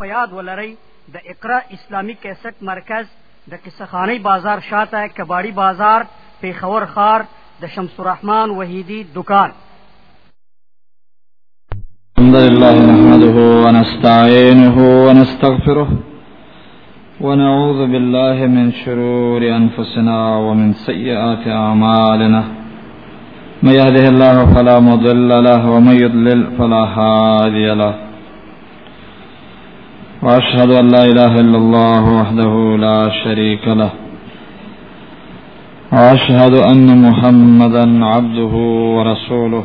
په یاد ولرئ د اقرا اسلامی کیسټ مرکز د قصخانی بازار شاته کباړی بازار پیښور خار د شمس الرحمن وحیدی دکان الحمد لله نحمده ونستعينه ونستغفره ونعوذ بالله من شرور أنفسنا ومن سيئات أعمالنا من يهده الله فلا مضل له ومن يضلل فلا هادي له وأشهد أن لا إله إلا الله وحده لا شريك له وأشهد أن محمدا عبده ورسوله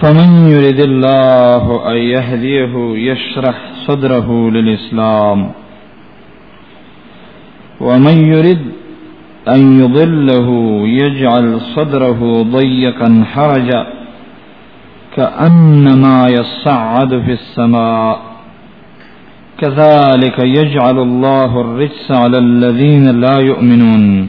فمن يرد الله أن يهديه يشرح صدره للإسلام ومن يرد أن يضله يجعل صدره ضيقا حرجا كأنما يصعد في السماء كذلك يجعل الله الرجس على الذين لا يؤمنون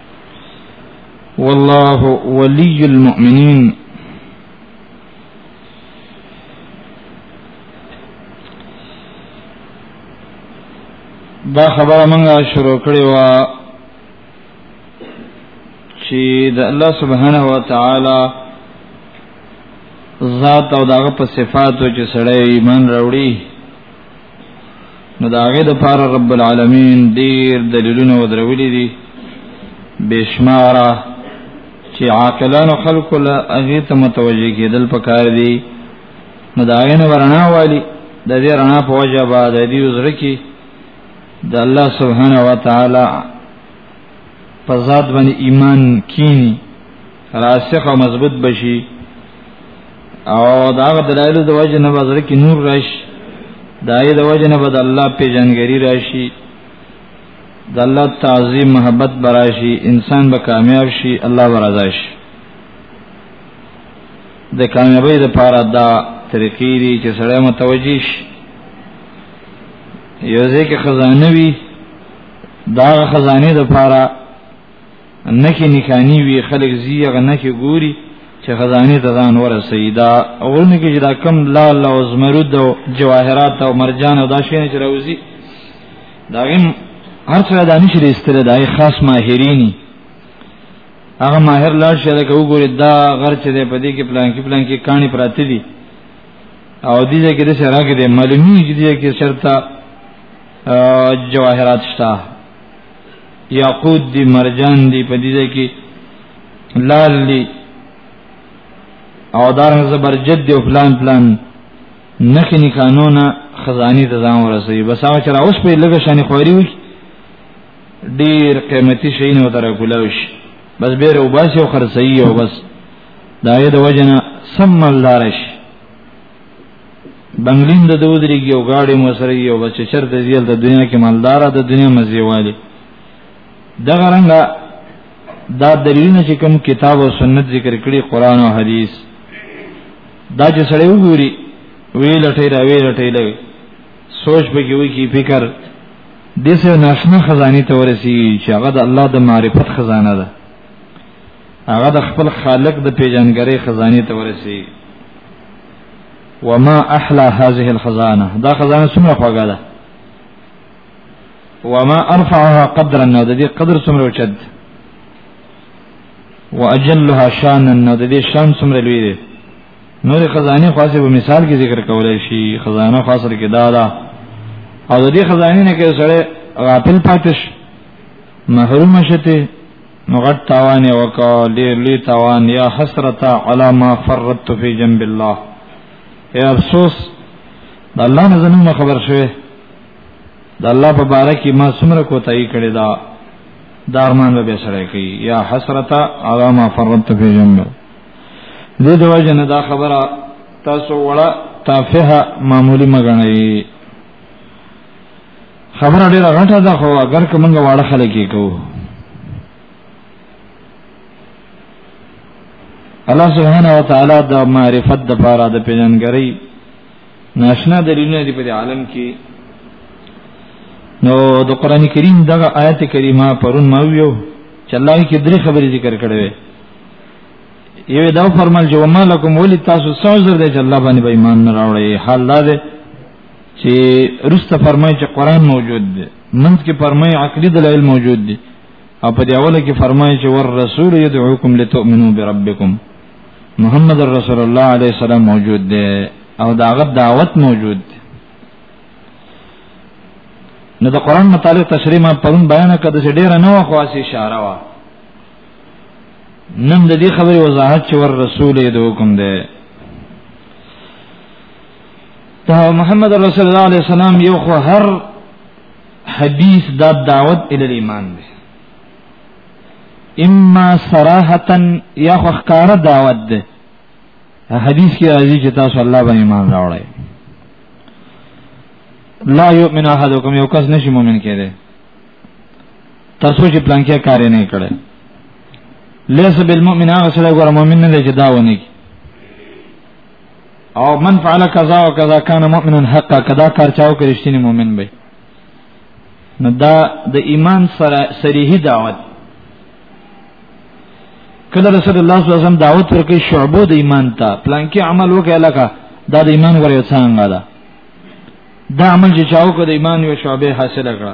والله ولي المؤمنين دا خبره مونږه شروع کړې و چې د الله سبحانه و تعالی ذات او دغه په صفاتو چې سړی ایمان راوړي نو دا هغه د پاره رب العالمین ډیر دلیلونه ودرولې دي بشماره چې عاقلانو خلق له هغه ته متوجه کېدل پکار دي نو دا غنه ورنا والی د دې رڼا په وجه با د دې عذر کې د الله سبحانه و تعالی په ذات باندې ایمان کینی راسخ او مضبوط بشي او دا غ دلایل د وجه نه بازار کې نور راش دای د وجه نه بد الله په جنګری راشي د الله تعظیم محبت براشي انسان به کامیاب شي الله ورضا شي د کامیابی د پاره دا طریقې دي چې سړی متوجي شي یو ځکه خزانه وي دا خزانه د پاره نکی نکانی وی خلق زی غ نکی ګوري چې خزانه ته ځان ورسي دا اول نه کې دا کم لا لا او زمرد او جواهرات او مرجان او دا شی نه چروزی دا غیم هر څه دا نشي استره دا خاص ماهرینی هغه ماهر لاړ شه دا وګوري دا غر چې په دې کې پلان کې پلان کې کہانی پراته دي او دې کې د سره کې د معلومی چې دې کې شرطه جواهرات شته یاقوت دی مرجان دی په دې کې لال دی او دارنګ زبرجد دی او پلان پلان نخې نه قانونا خزانی ته ځان ورسوي بس هغه چې راوس په لږه شان خوري وي ډیر قیمتي شي نه وتر کولاوش بس بیر او باسي او خرڅي او بس دا یې د وجنه سم مالدارش بنگلین د دودری یو گاډی مو سره یو بچ چر د زیل د دنیا کې مالدار د دنیا مزیوالی دغه رنګه دا دلیلونه چې کوم کتاب او سنت ذکر کړي قران او حدیث دا چې سړی وګوري وی لټی را وی لټی لوي سوچ به کوي کی فکر دسه ناشنا خزانه ته ورسی چې هغه د الله د معرفت خزانه ده هغه د خپل خالق د پیژنګری خزانه ته ورسی وما احلى هذه الخزانه دا خزانه څومره خوږه ده وما ارفعها قدرا نو د دې قدر څومره اوچت واجلها شانا نو د دې شان څومره لوی دی نو د خزانه خاصه په مثال کې ذکر کولای شي خزانه خاصه کې دا ده او د دې خزانه نه کې سره غافل پاتش محروم شته نو غټ تاوان یې وکړ ډېر لوی تاوان یا حسرت علی ما فرطت فی جنب الله اے افسوس د الله نه زنه خبر شوه د الله په باره کې ما څومره کوتای کړی دا دارمان به سره کوي یا حسرت علی ما فرطت فی جنب دې د وجه نه دا خبره تاسو وړه تافه معمولی مګنئ خبره ډیره غټه ده خو اگر که موږ واړه خلک یې کوو الله سبحانه و تعالی د معرفت د پاره د پیژنګری ناشنا دلیلونه دی په عالم کې نو د قران کریم دغه آیت کریمه پرون ما ویو چې الله کې درې خبرې ذکر کړې وي یو دا فرمایل چې وما لكم ولي تاسو سوزر دې چې الله باندې به ایمان نه راوړی حال دا ده چې رسته فرمایي چې قران موجود دی منځ کې فرمایي عقلي دلایل موجود دي او په دې اوله کې فرمایي چې ور رسول يدعوکم لتؤمنوا بربکم محمد رسول الله عليه السلام موجود دی او داغه دعوت موجود دی نو د قران متعلق تشریح ما پرون بیان کړ چې ډیر نه وخواسي اشاره وا نن د دې خبرې وضاحت چې ور رسول یې دوکم دی دا محمد رسول الله علیه السلام یو خو هر حدیث دا دعوت ال ایمان دی اما صراحتا یا خو ښکار دعوت دی حدیث کې راځي چې تاسو الله باندې ایمان راوړئ لا یؤمن احدکم یو کس نشي مؤمن کېده تر څو چې پلان کې کار نه کړي لیس بالمؤمن هغه سره ګور مؤمن نه دی چې دا ونی او من فعل کذا او کذا کان مؤمن حقا کدا کار چاو کرشتنی مؤمن به نو دا د ایمان سره صریح دعوت کله رسول الله صلی الله علیه وسلم دعوت ورکړي شعبو د ایمان ته پلان کې عمل وکړي لکه دا د ایمان غوړې څنګه ده دا عمل چې چاو کړ د ایمان یو شعبه حاصله کړه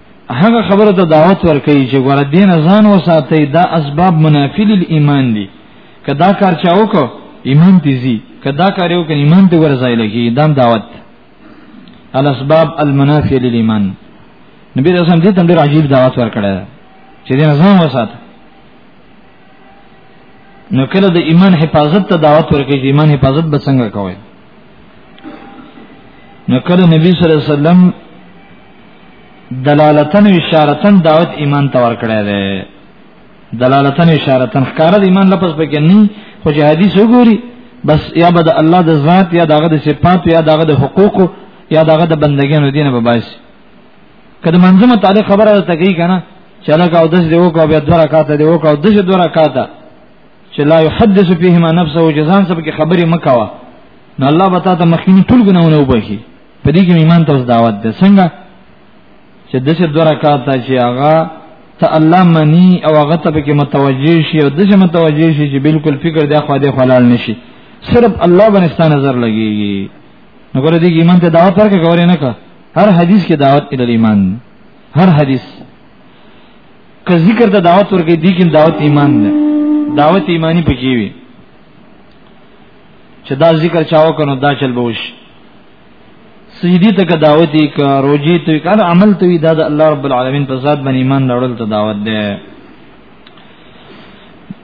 هغه خبره ته دعوت ورکړي چې ګور دین ځان وساتي دا اسباب منافی للایمان دي کدا کار چا وکړو ایمان تیزی کدا کار یو کړي ایمان ته ورځای لګي دا دعوت الاسباب المنافی للایمان نبی رسول دې تم ډیر عجیب دعوت ورکړه چې دین ځان وساته نو کله د ایمان حفاظت ته دعوت ورکړي چې ایمان حفاظت به څنګه کوي نو کله نبی صلی الله علیه وسلم دلالتن و اشارتن دعوت ایمان ته ورکړی دی دلالتن و اشارتن ښکار د ایمان لپس پکې نه خو چې حدیث وګوري بس یا بد الله د ذات یا دغه د صفات یا دغه د حقوق یا دغه د بندګانو دینه به باسي کله منځه متعلق خبره ده کوي کنه چې لکه او دس دی وکاو بیا دوه رکعات دی وکاو دس دوه رکعات چې لا يحدث فيهما نفسه جزان سب کې خبرې مکوا نو الله بتا ته مخکینی ټول ګناونه وبخي په دې کې ایمان ته دعوت ده څنګه چې د څه دوه رکعات چې هغه ته الله منی او هغه ته کې متوجه شي او د څه متوجه شي چې بالکل فکر دی خو دې خلال نشي صرف الله باندې نظر لګيږي نو ګوره دې ایمان ته دعوت ورکړه ګوره نه کا هر حدیث کې دعوت ال ایمان هر حدیث که ذکر ته دعوت ورکړي دي کې دعوت ایمان ده دعوت ایمانی پکې وي چې دا ذکر چاو کنو دا چل به وشي سجدی ته دعوت یې کا روزي ته کار عمل ته دا د الله رب العالمین په ذات باندې ایمان راوړل ته دعوت ده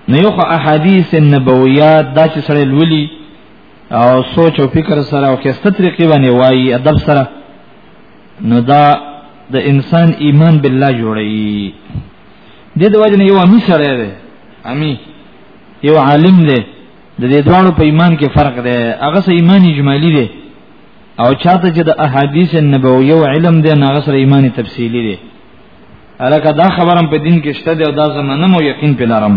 نه یو احادیث نبویات دا چې سره لولي او سوچ او فکر سره او کېسته طریقې باندې وایي ادب سره نو دا د انسان ایمان بالله جوړي د دې وجه نه یو امی سره ده امی یو عالم ده د دې دوانو په ایمان کې فرق دی هغه سه ایمان اجمالی دی او چاته چې د احادیث النبویه او علم دی هغه سره ایمان تفصیلی دی الکه دا خبرم په دین کې شته دی او دا زمانه مو یقین په لارم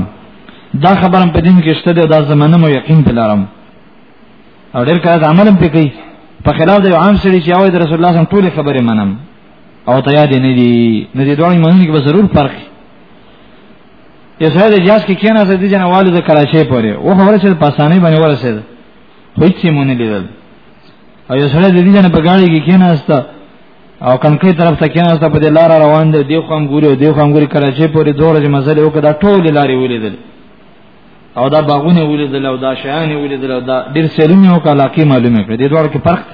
دا خبرم په دین کې شته دی او دا زمانه مو یقین په لارم او ډېر کله عمل هم پکې په خلاف د عام سړي چې او د رسول الله صلی الله علیه وسلم ټول خبره منم او ته یاد نه دي نه دي دوه ایمان کې به ضرور فرق یو سره د جاز کې کېنه سره د جنوالو د کراچۍ پورې او خبره چې په اسانۍ باندې ورسېد خو هیڅ یې مونږ لیدل او یو سره د دې جن په گاډي کې کېنه است او کنکې طرف ته کېنه است په دې لار روان دی دی خو هم ګوري او دی خو هم ګوري کراچۍ پورې دوه ورځې مزل یو کړه ټول لارې ولیدل او دا باغونه ولیدل او دا شیان ولیدل او دا ډیر سیلونه او کلاکې معلومه کړې دې دوه کې فرق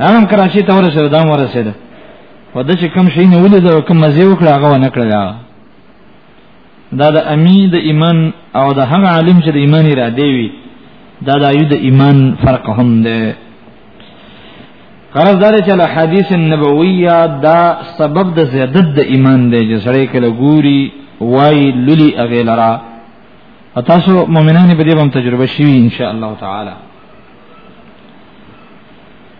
هم کراچۍ ته ورسېد دا ورسېد و د چې کم شي نه ولیدل او کم مزه وکړه هغه نه کړل دا د امی د ایمان او د هغه عالم چې د ایمان را دی وی دا د ایو د ایمان فرق هم ده قرض دار چې له حدیث نبویه دا سبب د زیادت د ایمان دی چې سړی کله ګوري وای للی اغه لرا تاسو مؤمنان په دې باندې تجربه شي ان شاء الله تعالی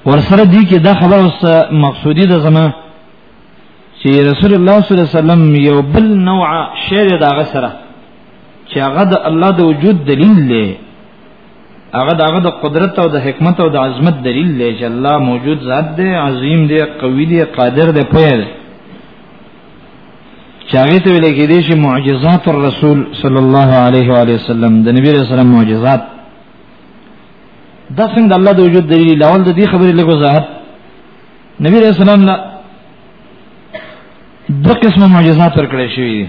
ورسره دي کې دا خبره مقصودی ده زموږ چې رسول الله صلی الله علیه وسلم یو بل نوع شعر دا غسره چې هغه د الله د وجود دلیل دی هغه دغه د قدرت او د حکمت او د عظمت دلیل دی چې الله موجود ذات دی عظیم دی قوی دی قادر دی پوهه دی چاغه ته ویل کېږي چې معجزات الرسول صلی الله علیه و علیه وسلم د نبی رسول الله معجزات دا څنګه الله د وجود دلیل اول د دې خبرې له وضاحت نبی رسول الله لا دو قسم معجزات ورکړې شوې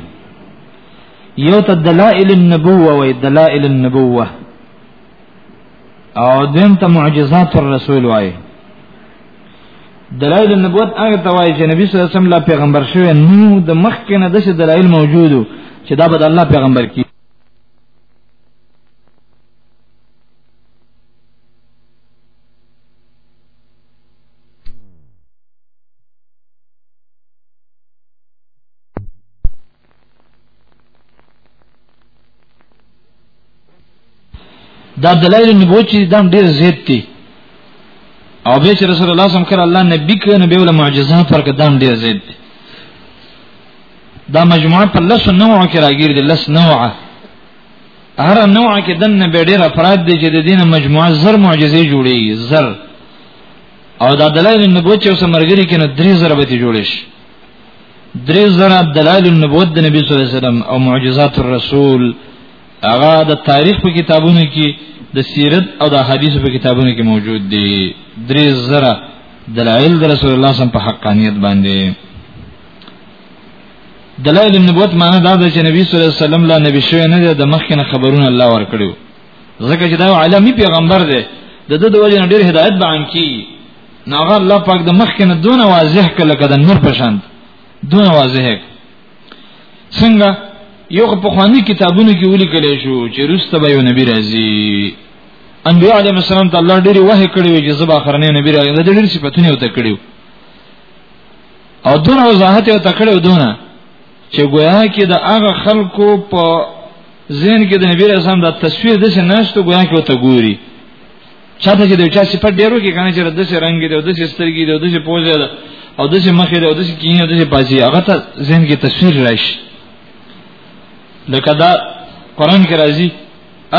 یو ته دلائل النبوه و دلائل النبوه او دیم ته معجزات الرسول وای دلائل النبوت هغه ته وای چې نبی صلی الله علیه وسلم لا پیغمبر شوی نو د مخ کې نه د دلائل موجودو چې دا به د الله پیغمبر کی دا دلایل نبوت چې دام ډیر زیات دي او به چې رسول الله صم کړه الله نبی کړه نبی ول معجزات پر کدام ډیر زیات دي دا مجموعه په لس نوع کې راګیر دي لس نوع هر نوع کې دنه به ډېر افراد دي چې د دین مجموعه زر معجزې جوړي زر او دا دلایل النبوت چې سمرګری کې نه درې زر به جوړې شي درې زر دلایل النبوت د نبی صلی الله علیه وسلم او معجزات الرسول هغه د تاریخ په کتابونو کې د سیرت او د حدیث په کتابونو کې موجود دي درې زر دلایل د رسول الله صلی الله علیه وسلم په حقانیت باندې دلایل النبوت معنی دا ده چې نبی صلی الله علیه وسلم لا نبی شوی نه دی د مخکنه خبرونه الله ورکړو ځکه چې دا عالمي پیغمبر دی د د د وجه ډیر هدایت به عام کی نو هغه الله پاک د مخکنه دون واضح کله کده نور پشان دون واضح څنګه یو په خواني کتابونو کې ولي کلی شو چې روسته به یو نبی راځي انبیاء علیهم السلام ته الله ډیره وحی کړی چې زبا خرنه نبی راځي د ډیر صفاتونه وته کړیو او دون وضاحت یو تکړه دونه چې گویا کې د هغه خلکو په ذهن کې د نبی رسول د تصویر د شناستو گویا کې وته ګوري چاته چې د چا صفات ډیرو کې کنه چې د څه رنگ دی د څه سترګې دی د څه پوز دی او د څه مخ دی او د څه کینه د څه پازي هغه ته ذهن کې تصویر راشي لکه دا قران کې راځي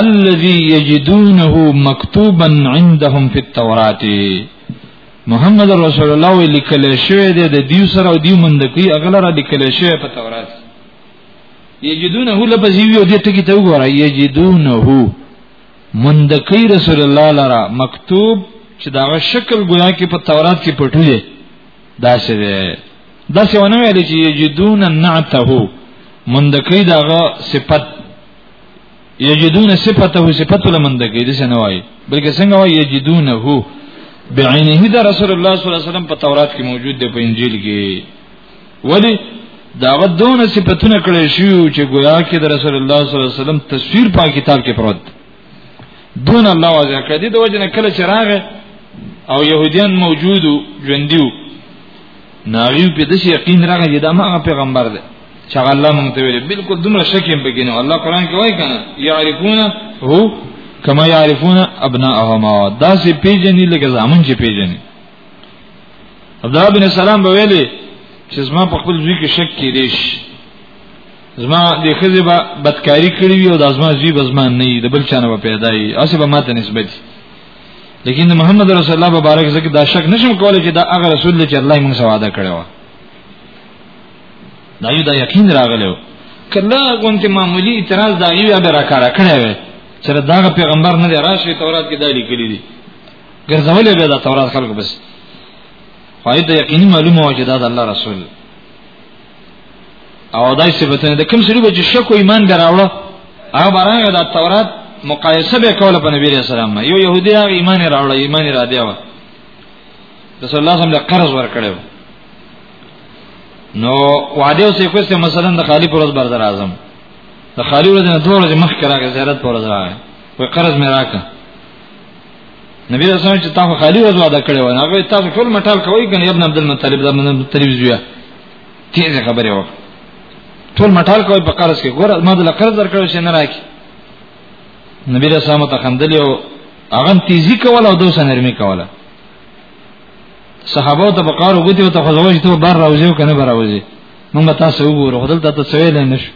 الذي يجدونه مكتوبا عندهم في التوراة محمد رسول الله وی لیکل شوی دی د دیو سره او دیو مندکی اغلر لیکل شوی په تورات یجدونه لپس یو دې ټکی ته وګوره یجدونه مندکی رسول الله لرا مکتوب چې دا شکل ګویا کې په تورات کې پټو دی دا څه دی دا څه ونه ویل چې یجدون نعته مندکی داغه صفت یجدون صفته صفته لمند کې دي نه وای بلکې څنګه وای یجدونه بعینه دا رسول الله صلی الله علیه وسلم په تورات کې موجود دی په انجیل کې ولی داغه دون صفاتونه کړی شو چې گویا کې د رسول الله صلی الله علیه وسلم تصویر په کتاب کې پروت دون الله واځه کړی د وجنه کله چراغ او يهوديان موجودو ژوندیو ناوی په دې یقین راغی چې دا ما پیغمبر دی چې الله مونږ ته ویل بالکل دونه شک هم بګینو الله قران کې وایي کنه یعرفون هو کما یعرفون ابناءهم دا سي پیجنې لکه زامن چې پیجنې عبد الله بن سلام به ویلي چې زما په خپل ځوی کې شک کېدې شي زما د خزه به بدکاری کړی وي او د ازما ځوی به زما نه وي د بل چانه به پیدا وي اسه به ماته نسبت لیکن محمد رسول الله مبارک زکه دا شک نشم کولای چې دا هغه رسول دی چې الله موږ سره وعده کړی و دا یو دا یقین راغلی و کله غونته معمولی اعتراض دا یو به راکاره کړی و چې دا پیغمبر نه دی راشي تورات کې دا لیکلی دی ګرځولې به دا تورات خلکو بس فائدہ یقیني معلومه و چې دا د الله رسول دی او دای صفاتونه د کوم سړي چې شک او ایمان دراوړه هغه برانګه د تورات مقایسه به کوله په نبی رسول الله یو يهودي هغه ایمان راوړه ایمان را دی و رسول الله صلی الله قرض ورکړو نو وعده اوسې کوسته مثلا د خالی پروز بردر اعظم د خالی ورځ نه دوه ورځې مخکې راغی زیارت پروز راغی وې قرض مې راکړه نبی رسول الله چې تاسو خالی ورځ وعده کړو هغه تاسو ټول مټال کوي کنه ابن عبد المطلب د عبد المطلب زویا تیزه خبره وکړه ټول مټال کوي په قرض کې ګوره ما د قرض درکړو چې نه راکی نبی رسول الله تخندل یو هغه تیزی کوله او دوسه نرمي کوله صحابه ته بقار وګتی او ته خزوج ته بار راوځي او کنه بار راوځي موږ تاسو وګورو خدل ته څه ویل نه شو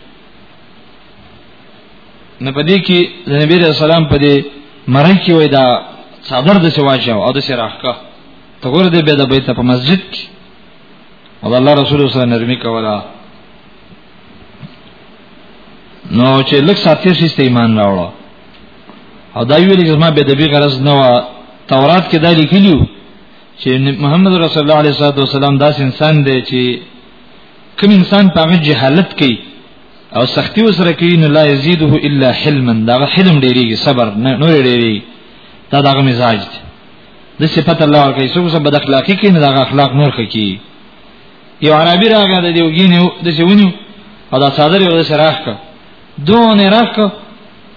نه پدې کې د نبی رسول سلام په دې مرای کې وای دا صدر د سواجه او د سراحکا ته ګور دې به د بیت په مسجد کې او الله رسول سره نرمي کولا نو چې لک ساتي شي ایمان راوړو او دا ویل چې ما به د بي غرض نه و تورات کې دا لیکلیو چې محمد رسول الله عليه الصلاه والسلام داس انسان دی چې کوم انسان په هغه جهالت کوي او سختی وسره کوي نو لا يزيده الا حلما دا حلم ډیریږي صبر نه نور ډیریږي دا دغه مزاج دی د صفات الله ورکه څوک څه بد اخلاقی کې نه دغه اخلاق نور خکی یو عربي راغی د دیوګینه د سیونی او دا صادره یو سره راخ دونه راخ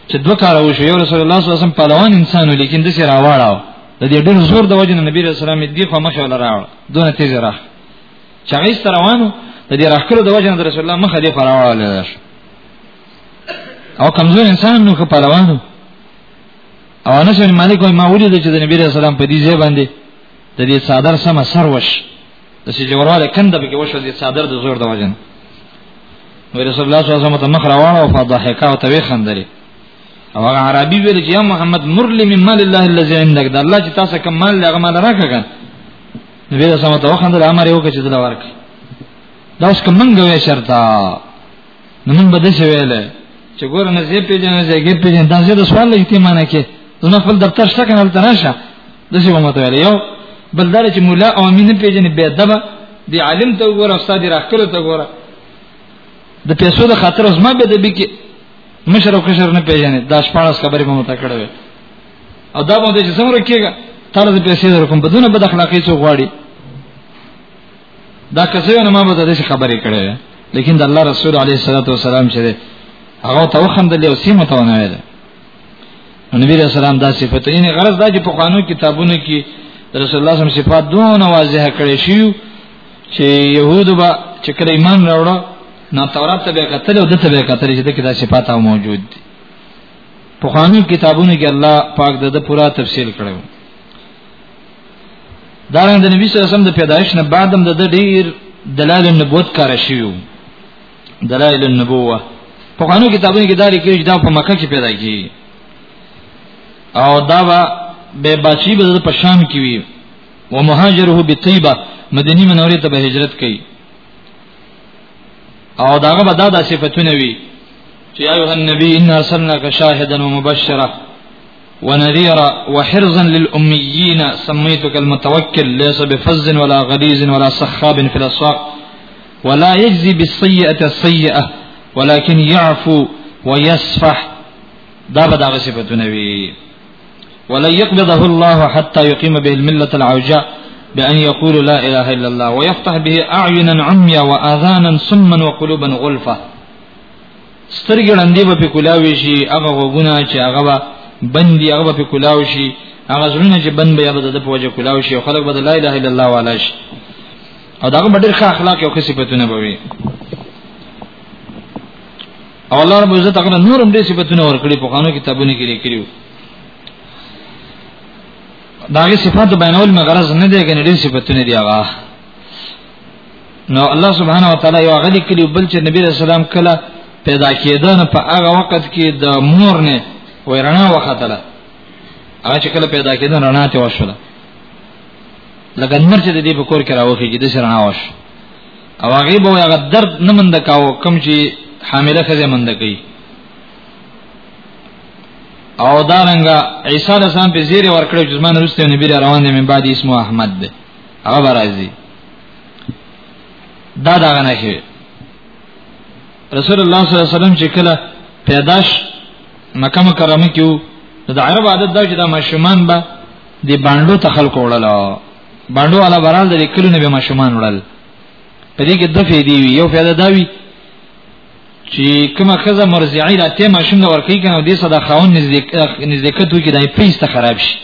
چې دوه کار وشو یو رسول الله صلی الله علیه وسلم پهلوان انسان لیکن د سره راوړاو د دې ډېر زور د وجه نبی رسول الله دی خو مخه ولا راوړ دونه تیز راخ چې هغه ستر روانو د دې راخلو د وجه د رسول الله مخه دی فراوړل او کمزور انسان نو خو پهلوانو او انس بن مالک وايي ما ولید چې د نبی رسول الله په دې ځای باندې د دې صادر سم سر وش د چې جوړواله کنده به کې وشو د صادر د زور د وجن نو رسول الله صلی الله علیه وسلم ته مخ راوړ او فضحک او توی خندري او هغه عربي ویل چې یا محمد مرلی من مال الله الذي عندك دا الله چې تاسو کوم مال هغه مال راکړه نبی رسول الله ته وخندل امر یو کې چې دلا ورک دا اوس کوم منګوي شرطه نو موږ به داسې ویل چې ګوره نه زه پیژنم زه یې پیژنم دا زه د سوال له احتمال کې زما خپل دفتر شته کنه تر راشه داسې به ماته ویل یو بل دا چې مولا او امین پیژنې به دبا دی عالم ته وګوره استاد راخکل ته وګوره د پیسو د خاطر زما به د بکی مشر او کشر نه پیژنې دا شپارس خبرې به ماته کړې او دا باندې چې څومره کېږي تر دې پیسې درکوم بدون بد اخلاقی څو غواړي دا کسه نه ما به د دې خبرې کړې لیکن د الله رسول علیه الصلاۃ والسلام چې هغه ته وخندل او سیمه ته ونه ویل نبی رسول الله سلام دا صفته یې غرض دا چې په قانون کتابونو کې رسول الله سم صفات دون واضح کړی شي چې يهود با چې کله ایمان راوړو نو تورات ته به قتل او دته به قتل چې دغه صفات او موجود دي په قانون کتابونو کې الله پاک دغه پورا تفصیل کړو دا د نبی صلی الله علیه وسلم د پیدایش نه بعد هم د ډیر دلایل النبوت کار شیو دلایل النبوه په قانو کتابونو کې دا لیکل چې دا په مکه کې پیدا کیږي او دا به به بچی به په شام کې وي و مهاجره به طیبه مدینه منوره ته به هجرت کوي او داغه به دا د صفاتونه وي چې ایه النبی ان ارسلناک شاهدا ومبشرا ونذيرا وحرزا للاميين سميتك المتوكل ليس بفز ولا غليظ ولا سخاب في الاسواق ولا يجزي بالسيئه السيئه ولكن يعفو ويصفح دا به دا صفاتونه وي ولن يقبضه الله حتى يقيم به المله العوجاء بأن يقول لا إله إلا الله ويفتح به أعينا عميا وآذانا صما وقلوبا غلفا سترګې ړندې به په کولاوي شي هغه غوونه چې هغه به بندي هغه به په کولاو شي هغه زړونه چې بند به یاد د په وجه کولاو شي خلک به لا اله الا الله والا شي او دا به ډېر ښه اخلاق او ښه صفاتونه به وي او الله رب عزت هغه نور هم دې صفاتونه ورکړي په قانون کتابونو کې لیکلي داغه صفات بیانول مغرض نه دی غنډې صفاتونه دی هغه نو الله سبحانه وتعالى یو غلی کلی بل چې نبی رسول سلام کله پیدا کېده نو په هغه وخت کې د مور نه ویرنا وختله هغه چې کله پیدا کېده رڼا ته وشوله لکه نور چې د دې په کور کې راوخی چې د رڼا وش او هغه به هغه درد نه مند کاو کم چې حامله خزه مند کوي او دا رنګه عیسی علیه السلام په زیره ورکړو چې زمانه رسته نبی روان دی من بعد اسمه احمد دی هغه برازي دا دا نه شي رسول الله صلی الله علیه وسلم چې کله پیداش مکه مکرمه کې وو د عرب عادت دا چې دا ماشومان به د باندو تخلق وړل باندو علا برال د کلو نه به ماشومان وړل په دې کې د فیدی وی یو فیدا دا وی چې کومه خزه مرزعی راته ماشوم ورکی کنه دې صدا خاون نزدېکت وکړي د پیسته خراب شي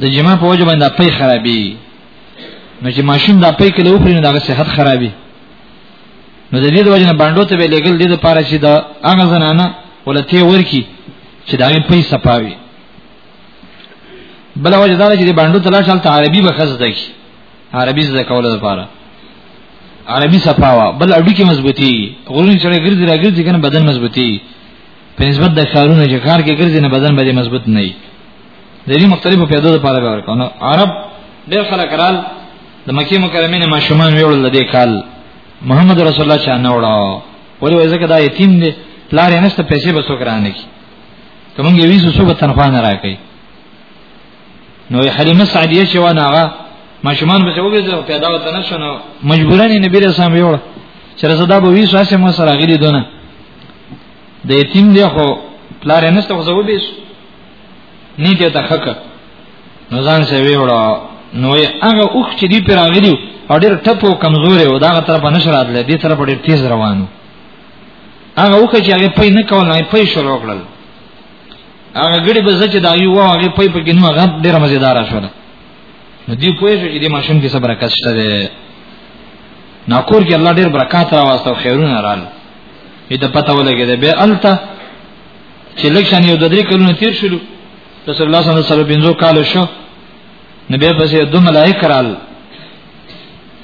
د جما په وجه باندې پي خرابي نو چې ماشوم دا پي کله وپري نو دا صحت خرابي نو د دې د وجه نه باندې ته به لګل دي د پاره چې دا هغه زنانه ولته ورکی چې دا یې پي صفاوي بل وجه دا چې باندې ته لاړ ته عربي به خزه دی عربي زده کول لپاره عربي صفاوا بل اډو کې مضبوطي غوړي چې ګرځي راګرځي کنه بدن مضبوطي په نسبت د کارونو چې کار کې ګرځي نه بدن به مضبوط نه وي د دې مختلفو پیدو لپاره به ورکو نو عرب ډېر خلک رال د مکه مکرمه نه ماشومان ویول د کال محمد رسول الله چا نه وړو ولې وځه کدا یتیم دی پلار یې نشته پیسې به څوک رانه کی کوم یې ویسو څوک تنخوا نه راکړي نو حلیمه سعدیه چې ونه هغه ماشومان به وګورځو پیدا وته نه شنو مجبورا نه نبی رسول الله ویول چې رسدا به ویسو اسه مو سره غلي دونه د یتیم دی خو پلار یې نشته خو زه وبېسو دی ته تخک نو ځان سه ویوړو نو یې هغه اوخ چې دی پر راغلی او ډېر ټپو کمزوري او دا طرف نشرات لې دې طرف ډېر تیز روانو هغه اوخ چې هغه پي نه کول نه پي شروع کړل هغه ګړي به زچ دا یو هغه پي په کې نو هغه ډېر مزیدار شول نو دی پوه شو چې دې ماشوم کې صبر کښته ده ناکور کې الله ډېر برکات راوستو خیرونه رال دې ته پته ولګي ده به الته چې لکشان یو د درې کلونو تیر شلو رسول الله صلی الله علیه وسلم بنځو کال شو نبی پسې دوه ملائک رال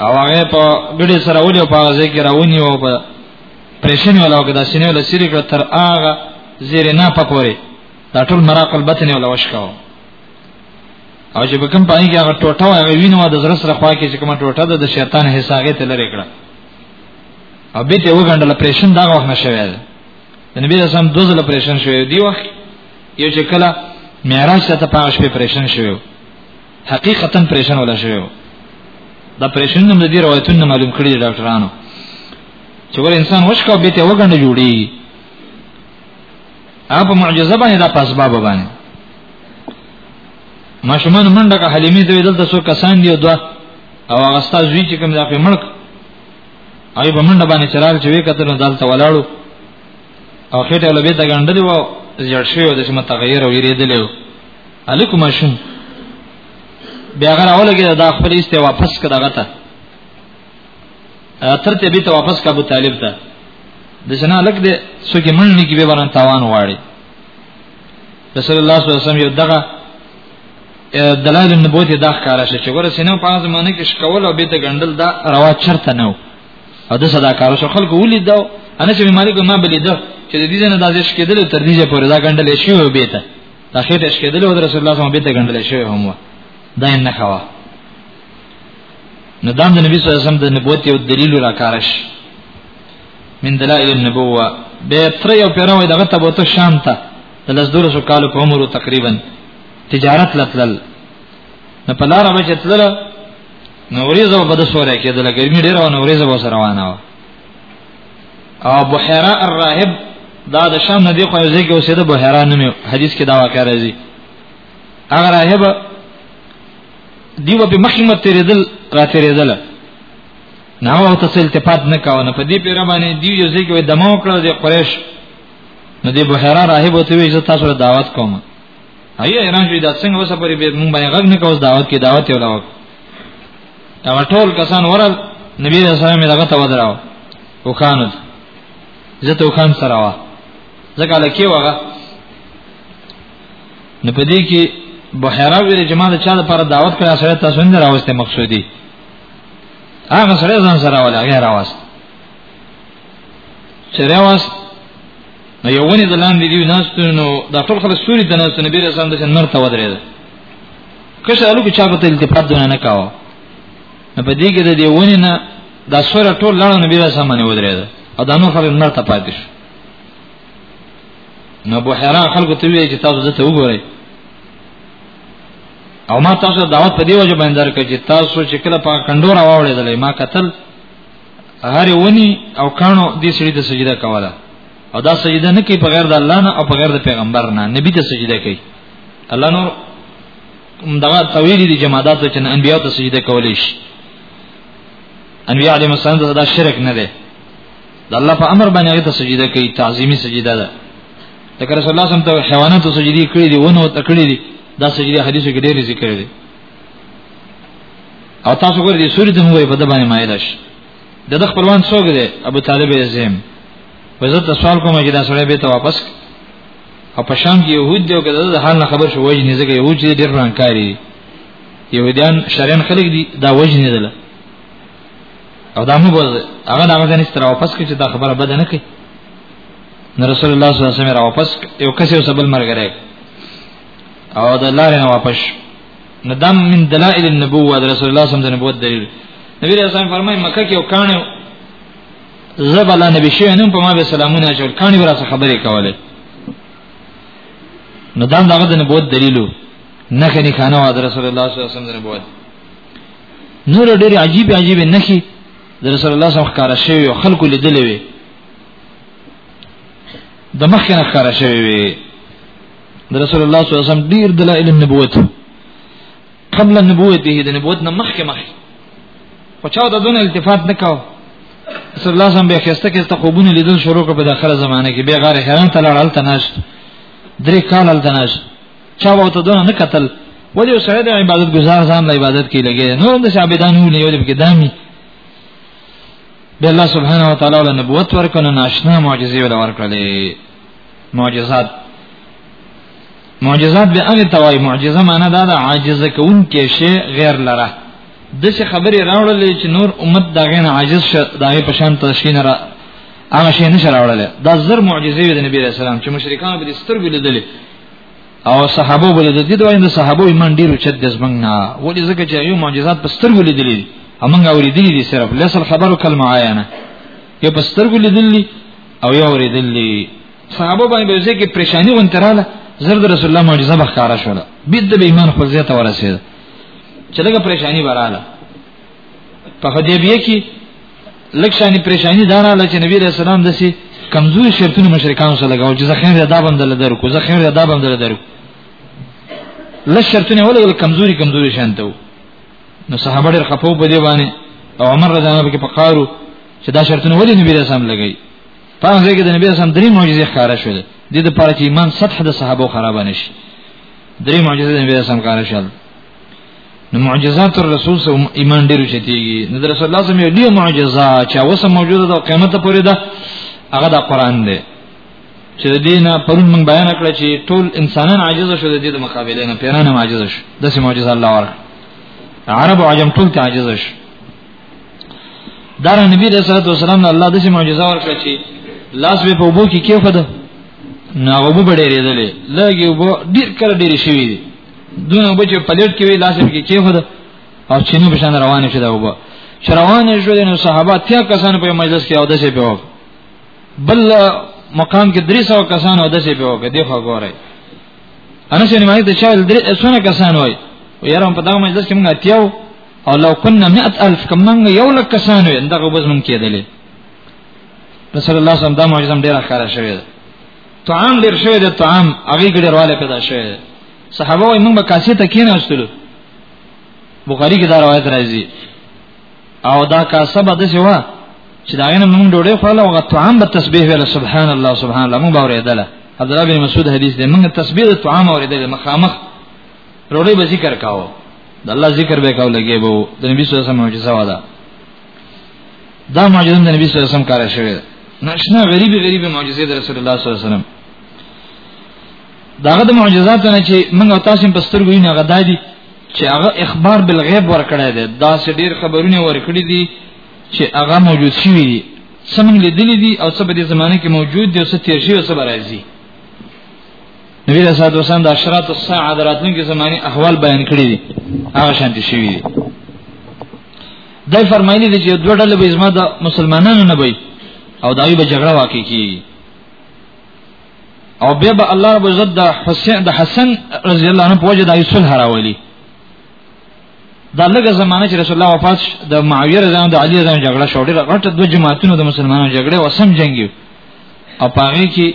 او هغه په ګډه سره ولې او په هغه ځای کې راونی او په پرېشن ولا او کدا سینې ولا سری کړ تر هغه زیر نه پپوري دا ټول مراق البتن ولا وشکاو او چې بکم پای کې هغه ټوټه او هغه وینو د زړه سره خوا کې چې کومه ټوټه ده د شیطان حسابه ته لری کړه او به ته وګڼل پرېشن دا غوښنه شوی د نبی رسول الله دوزل پرېشن شوی دی وخت یو چې کله معراج ته په شپه پرېشن شوی حقیقتا پرېشن ولا شوی دا پرېشن نوم د دې روایتونو معلوم کړی دی ډاکټرانو چې ور انسان وښکاو به ته وګڼل جوړي هغه معجزه باندې دا پاس باب باندې ماشومان منډه که حلیمه دوی دلته څو کسان دی او دوه او هغه ستاسو چې کوم دا په ملک هغه په منډه باندې چراغ چې وی کتل نو دالته ولاړو او خېټه ولبې ته ګنډلې و زیړ شوی و د شمه تغیر او یریدلې و الکو ماشوم بیا غره اولګه دا خپل ایسته واپس کړه غته تر ته به ته واپس کا ابو طالب ته د جنا لک دې سګي منډه کې به ورن تاوان واړي رسول الله صلی الله علیه وسلم یو دغه دلال النبوت دا ښکارا شي چې ګوره سينو په ځمانه کې شکول او بیت غندل دا روا چرته نه او د صدا کار شو خلکو ولید دا انا چې مالک ما بلی دا چې د دې نه دازې شکېدل تر دې پورې دا غندل شي او بیت دا خېټ شکېدل او رسول الله صلی الله علیه وسلم بیت غندل شي هم دا نه خوا نو دام د نبی صلی الله علیه وسلم د نبوت یو دلیل را کارش من دلائل النبوه به تر یو پیروي دغه تبوت شام ته د لزدور سو کال په عمر تقریبا تجارت لتل نه په لار به چتل نو ورېزو بده سوره کېدل ګرمي ډېر و نو ورېزو به سره وانه او بحیرا الراهب دا د شام نه دی خو یو ځکه اوسېده بحیرا نوم حدیث کې دا واقع راځي هغه راهب دیو به مخیمت تیرېدل را تیرېدل نو او ته التفات نه کاوه نه په دې پیره باندې دی یو ځکه دمو کړو د قریش نو دې بحیرا راهب ته وی زه تاسو ته دعوت کوم هي ایران شوی دا څنګه وسه پرې به مونږ باندې غږ نه کوو دعوت کې دعوت یو لاو دا ټول کسان ورل نبی رسول الله سلام دغه ته ودراو او خانت زه ته خان سره وا ځکه لکه وغه نو په دې کې بحیرا ویل جماعت چا لپاره دعوت کړه سره تاسو نه راوسته مقصودی هغه سره ځان سره ولا غیر راوسته چریا واس نو یو ونی دلان دی دیو ناستو نو دا ټول خلک سوري د ناستو نبی رسول الله نور ته ودرېد کښه الو کې چا په التفات دونه نه کاوه نو په دې کې د دې ونی نه دا سوره ټول لاړ نبی رسول الله ودرېد او دا نور خلک نور ته پاتې شو نو ابو حیران خلکو ته ویل چې تاسو زته وګورئ او ما تاسو دعوت په دی وجه باندې درکړ چې تاسو چې کله په کندور واوړېدلې ما قتل هر ونی او کانو دې سړي ته سجده کوله او دا سجده نه کوي په غیر د الله نه او په غیر د پیغمبر نه نبی ته سجده کوي الله نور دغه تویل دي جماعات چې انبیاء ته سجده کولې شي انبیاء علیهم السلام ته دا شرک نه دی د الله په امر باندې هغه ته سجده کوي تعظیمی سجده ده د رسول الله صلی الله علیه وسلم ته حیوانات سجدي کړې دي ونه ته کړې دي دا سجده حدیثو کې ډېر ذکر دي او تاسو ګور دي سوري د موږ په دبانې مایلش د د خپلوان څوګ دی ابو طالب زم په زړه ته سوال کوم چې دا سره به ته واپس او په شام کې يهود دی او کله د حال نه خبر شو وجه نه زګي يهود ډېر رانکاري يهوديان شریان خلک دي دا وجه نه دله او دا مو بوز هغه دا مګنې ستر واپس کړي چې دا خبره بد نه کړي نو رسول الله صلی الله علیه وسلم را واپس یو کس یو سبل مرګ راک او د لارې نه واپس ندم من دلائل النبوه د رسول الله صلی الله علیه وسلم د نبوت دلیل نبی رسول الله فرمایي مکه کې یو کانه زبل نبی شوی نن په ما به سلامونه اچول کانه ورته خبرې کوله ندم دغه د نبوت دلیلو نه خني خانه د رسول الله صلی الله علیه وسلم د نبوت نور ډېر عجیب عجیب نه کی د رسول الله صلی الله علیه وسلم ښکارا شوی او خلکو لیدلې وي د مخ نه ښکارا شوی وي د رسول الله صلی الله علیه وسلم ډیر دلایل النبوت قبل نبوته د نبوت نه مخکې مخکې په چا د دون التفات نکاو رسول الله صلی الله علیه وسلم به خسته کې تقوبونه لیدل شروع کړ په داخله زمانه کې به غار حیران تلړل تناش درې کال تناش چا وته دون نه قتل ولی سره د عبادت گزار ځان له عبادت کې لګي نور د شعبدانو نه یو د کې دامي به الله سبحانه و تعالی له نبوت ورکړه ناشنا معجزې ور ورکړلې معجزات معجزات به هغه توای معجزه معنا دا د عاجز کون کې شی غیر لره د څه خبرې راوړل چې نور امت دا غین عاجز شه دا په شان تشین را هغه شی نشه راوړل دا زر معجزې د نبی رسول الله چې مشرکان به سترګې لیدلې او صحابه بل د دې دوه د صحابه ایمان ډیرو چت د زمنګ نه ولې ځکه چې یو معجزات په سترګو لیدلې امنګ اوریدلې دي صرف لسل خبرو کلمه عینه یو په سترګو لیدلې او یو ورېدل دي صحابه باندې به ځکه پریشانی ونتراله زرد رسول الله معجزه بخاره شوله بيد به ایمان خپل ځای ته ورسېد چې لګه پریشانی وراله په حدیبیه کې لکه شانی پریشانی داراله چې نبی رسول الله دسی کمزوري شرطونه مشرکان سره لګاو چې زخم ردا بندل درو کو زخم ردا بندل درو لږ شرطونه ولګل کمزوري کمزوري شانته نو صحابه ډېر خپو په دی باندې او عمر رضی الله عنه په قارو چې دا شرطونه ولې نبی رسول الله لګي په هغه کې د نبی رسول الله درې معجزې ښکارا شول د دې لپاره چې ایمان سطح د صحابه خراب نشي درې معجزې د نبی رسول الله ښکارا شول نو معجزات الرسول سو ایمان ډیر چتیږي نو د رسول الله سم یو دی معجزه چې اوسه موجوده ده قیامت پورې ده هغه د قران دی چې د دینه پرون موږ بیان کړ چې ټول انسانان عاجز شو د دې د مقابله نه پیرانه عاجز شو د سه معجزه الله ور عرب او عجم ټول ته عاجز شو دا نبی رسول الله صلی الله علیه وسلم الله د معجزه ورکړه چې لاس به په وبو کې کې خو ده نه وبو به ډېرې دلې لګي وبو ډېر کړه ډېرې شوې دي دونه وبو چې پلیټ کې وی لاس به کې کې خو ده او چینو په شان روانه شوه وبو چې روانه شوه نو صحابه تیا کسان په مجلس کې او دسه په وو بل مقام کې 300 کسان او دسه په وو کې دی خو ګورای انا چې نه مې ته چا درې سونه کسان وای یاره په دا مجلس کې موږ اتیاو او لو كنا 100000 کمنګ یو لک کسانو اندغه وز مونږ کېدلې رسول الله صلی الله علیه وسلم دا معجزه ډیره ښکاره شوې ده طعام ډیر شوې ده طعام هغه ګډرواله پیدا شوې ده صحابه وي موږ به کاسې ته کېناستلو بخاری کې دا روایت راځي او دا کاسه به د سیوا چې دا غنه موږ ډوډۍ خوړل او طعام به تسبیح ویل سبحان الله سبحان الله موږ اوریدله عبد الله بن مسعود حدیث دی موږ تسبیح او طعام اوریدل مخامخ روړې به ذکر کاوه د الله ذکر به کاوه لګي به د نبی صلی الله علیه وسلم معجزه واده دا معجزه د نبی صلی الله علیه وسلم کار شوی ناشنا غریبي غریبي معجزه د رسول الله صلی الله علیه وسلم داغه د معجزات نه چې موږ تاسو په سترګو نه غدا دي چې هغه اخبار بالغیب ورکړی دی دا سه ډیر خبرونه ورکړي دي چې هغه موجود شوی دي سمون لیدلی دي او څه په دې زمانه کې موجود دي او څه تیر شي او څه راځي نبی رسول الله صلی الله علیه وسلم الساعه دراتلونکي زماني احوال بیان کړی دي هغه شانتي شوی دي دای فرمایلی دي چې دوه ډلې به زما د مسلمانانو نه وي او دای به جګړه واقع کیږي او بیا به الله رب عزت د حسین د حسن رضی الله عنه په وجه د ایصل هراولی دا لږه زمانه چې رسول الله وفات د معاویه رضی الله د علی رضی جګړه شوړه غټه د جماعتونو د مسلمانانو جګړه وسم جنگي او پاره کې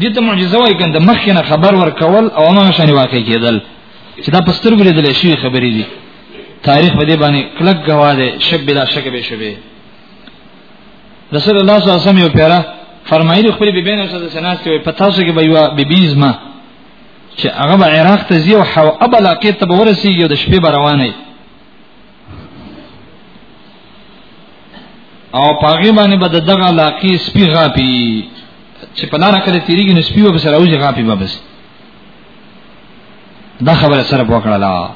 دې ته معجزه وایي کنه د مخ نه خبر ورکول او هغه شان واقع کېدل چې دا پستر ګری دلې شي خبرې دي تاریخ په دې باندې کلک غوا ده شب بلا شک به شبه رسول الله صلی الله علیه وسلم یو پیرا فرمایلی خپل بی بینه سره سناست وي په تاسو کې به یو بی بیز ما چې هغه عراق ته زیو حو ابل عقید ته ورسیږي د شپې روانه او پاغي باندې به دغه علاقې سپي غاپي چې په لار کړه تیریږي نو سپي به سره اوځي غاپي به بس دا خبره سره وکړه لا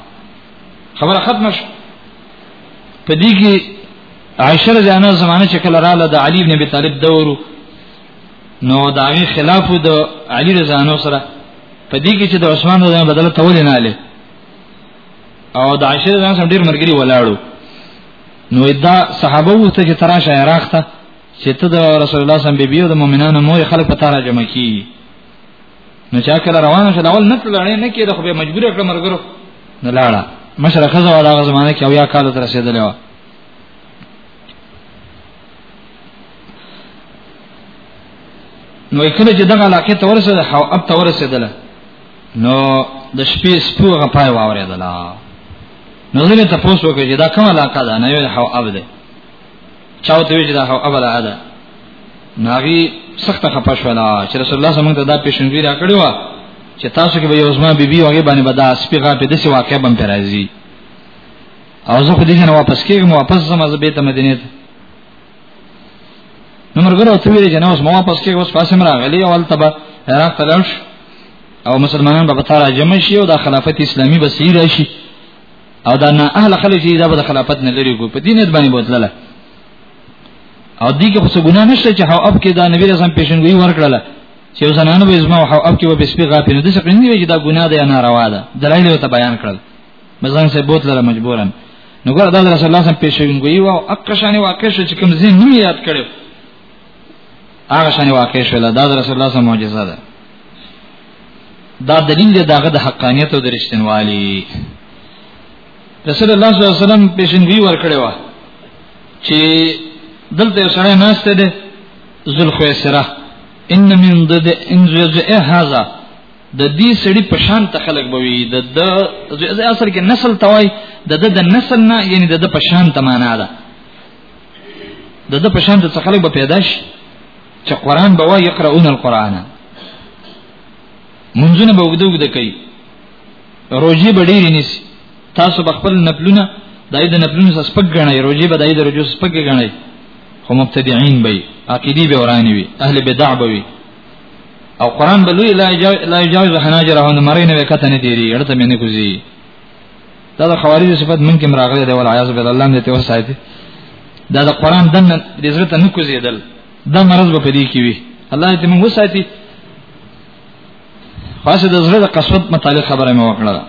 خبره ختمه شو په دې کې عائشه رضی الله زمانه چې کله رااله د علي ابن ابي طالب دور نو دا غي خلاف د علي رضی الله سره په دې کې چې د عثمان رضی الله بدله تول نه علي او د عائشه رضی الله ډیر مرګري ولاړو نو دا صحابه وسته چې تراشه عراق ته چې ته د رسول الله صلی الله علیه وسلم بیبي او د مؤمنانو مور خلک په تاره جمع کی نو چا کله روانه شول اول نکړه لړې نه کېده خو به مجبور کړ مرګرو نه لاړه مشره خزه ولا غ زمانه کې او یا کال تر رسیدلې و نو کله چې دغه علاقه تورسه او اب تورسه دله نو د شپې سپوغه پای واورېدله نو زه ته پوښتنه وکړه چې دا کومه علاقه ده نه یو حو اب ده چاو ته ویل دا حو اب لا ده ناغي سخت خپه شولا چې رسول الله سمون ته دا پیشنګی را کړی و چې تاسو کې به یو ځما بیبي هغه باندې به دا سپیغه په دسی واقع بم پر راځي او زه خو دې نه واپس کېږم واپس زما زه به ته مدینه ته نو مرګره ته ویل جنا اوس مو واپس کې اوس قاسم راغلی اول تبا عراق تلل او مسلمانان به تر جمع شي او د خلافت اسلامي بسیر شي او دا نه اهل خلک دا به خلافت نه لري کو په دین باندې بوتله او دې کې خو ګناه نشته چې حو اب کې دا نبی رسول پیشنګوي ورکړله چې زنانه به زما حو اب کې به سپي غاپې نه د څه پېندې چې دا ګناه ده نه روا ده دلایل ته بیان کړل مزان سه بوت لره مجبورن نو ګور د رسول الله سم پیشوین ګوی او اکشانه واقع شو چې کوم زین نوم یاد کړو هغه شانه واقع شو له د رسول الله سم معجزه ده دا دلیل دی داغه د حقانیت او د رښتینوالي رسول الله صلی الله علیه وسلم پیشنګوی ورکړی و چې دلته یو سړی ناشته دی ذل خویسره ان من ضد ان ذئ هذا د دې سړي په شان ته خلق بوي د د اصل کې نسل توای د د نسل نه یعنی د د په شان ته معنا ده د د په شان ته خلق به پیدا شي چې قران به وایي يقرؤون القرآن منځونه به وګدو وګد کوي روزي به ډېری نيسي تاسو به خپل نپلونه دای د نپلونه سپک غنئ روزي به دای د روزو سپک غنئ خو مبتدعين به عقيدي به وراني وي اهل بدع به وي او قران بلوی لا لا جاوز حناجرهم د مرینه وکته نه دیری ارته مې نه کوزي دا د خوارج صفات من کې مراغله دی ول عیاذ بالله الله دې ته وسایته دا د قران دن د زړه ته نه کوزیدل دا مرض به پدې کې وي الله دې موږ وساتي خاصه د زړه د قسوت متعلق خبره مې وکړه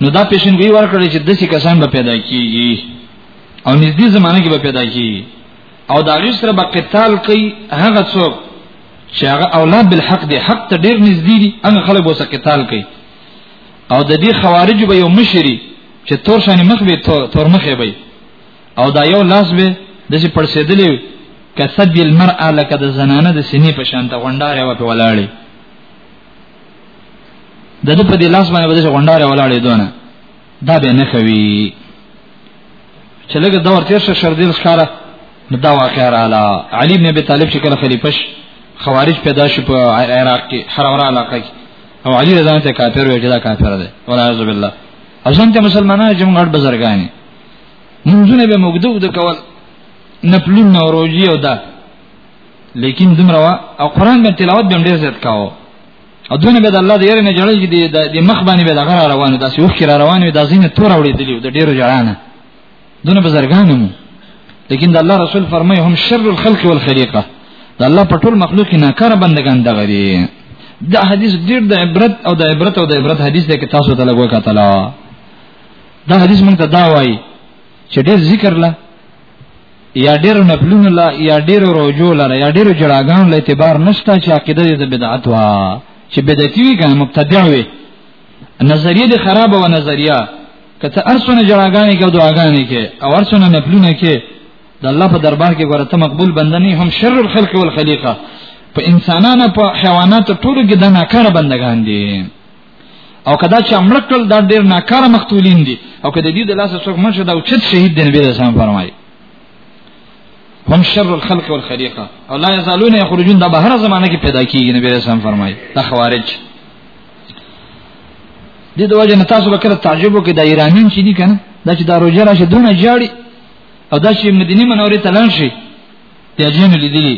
نو دا پیشنګوي ورکړل چې دسی کسان به پیدا کیږي او نږدې زمانه کې به پیدا کیږي او دا غي سره به قتال کوي هغه څوک چې هغه اولاد بالحق دی حق ته ډیر نږدې دي هغه خلک به سره قتال کوي او د دې خوارج به یو مشري چې تور شان مخ به تور مخه وي او دا یو لاس به د چې پړسېدلې کسد المرأه لکه د زنانه د سینې په شان ته غونډاره و په ولاړې د دې په دې لاس باندې به غونډاره ولاړې دونه دا به نه کوي چې لږ دا ورته شه شردل ښکارا نو دا واقعا رااله علي بن ابي طالب چې کله خلیفہ شي خوارج پیدا شي په عراق کې حراره علاقه کې او علي رضا ته کافر وي چې دا کافر دی والعیاذ بالله اصلا ته مسلمانانو چې موږ بزرګانی منځونه به موږ د کول نپلون نوروجی او دا لیکن دمروا او قران باندې تلاوت به ډیر زیات کاوه او دونه به د الله د یاره نه جړل چې د مخ باندې به دغه را روانو داسې وښ را روانو د زینې تور وړي دي د ډیرو جړانه دونه بزرګانو لیکن د الله رسول فرمایي هم شر الخلق والخليقه د الله په ټول مخلوق نه کار بندگان دغه دي دا حدیث ډیر د عبرت او د عبرت او د عبرت حدیث دی که تاسو ته لګوي کتل دا حدیث مونږ ته دا وایي چې ډیر ذکر له یا ډیر نفلون لا یا ډیر روجو لره یا ډیر جړاګان له اعتبار نشته چې عقیده دې بدعت وا چې بدعتي وي کنه مبتدع وي نظریه دې خراب و نظریه کته ارسونه جړاګانې کې دعاګانې کې او ارسونه نفلون کې د الله په دربار کې ورته مقبول بندنی هم شر الخلق والخلیقه په انسانانو په حیواناتو ټولو کې د ناکاره بندگان دي او کدا چې امر کړل دا ډیر ناکاره مقتولین دي او کدا دې د لاسه څوک مرشه دا او چت شهید دی نبی رسول فرمایي هم شر الخلق والخليقه او لا يزالون يخرجون دا بهر زمانه کې پیدا کیږي نبی رسول الله فرمایي دا خوارج دي د وجه تاسو به کړه تعجب وکړئ دا ایرانین چې دي کنه دا چې دا روزه راشه دونه جاړي او دا چې مدینه منورې ته لاړ شي ته جن لیدلی